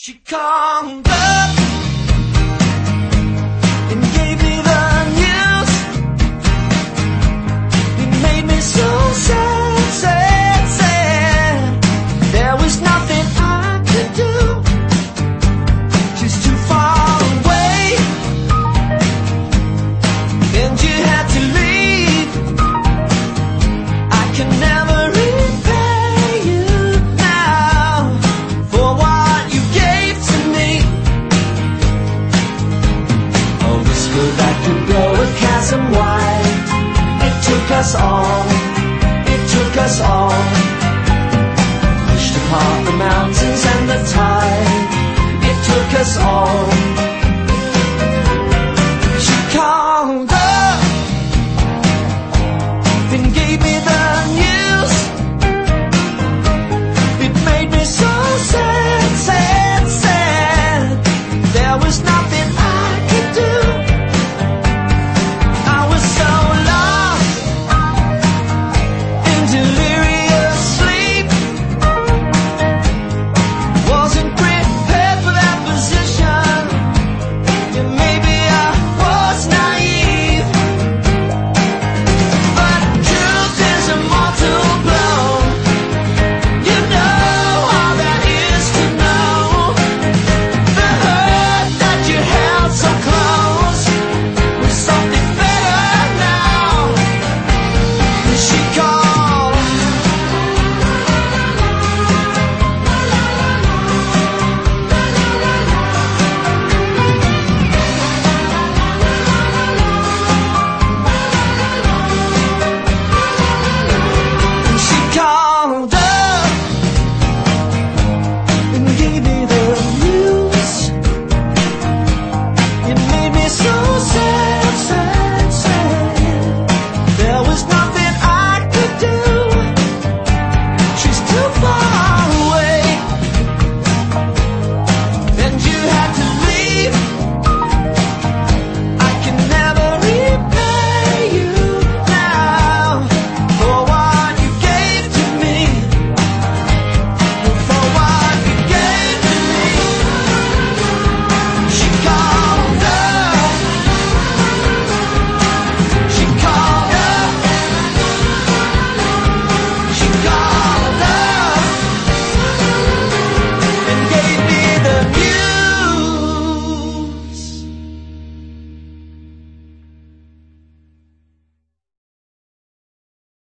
She called up Well, that could blow a chasm wide. It took us all. It took us all. Pushed apart the mountains and the tide. It took us all.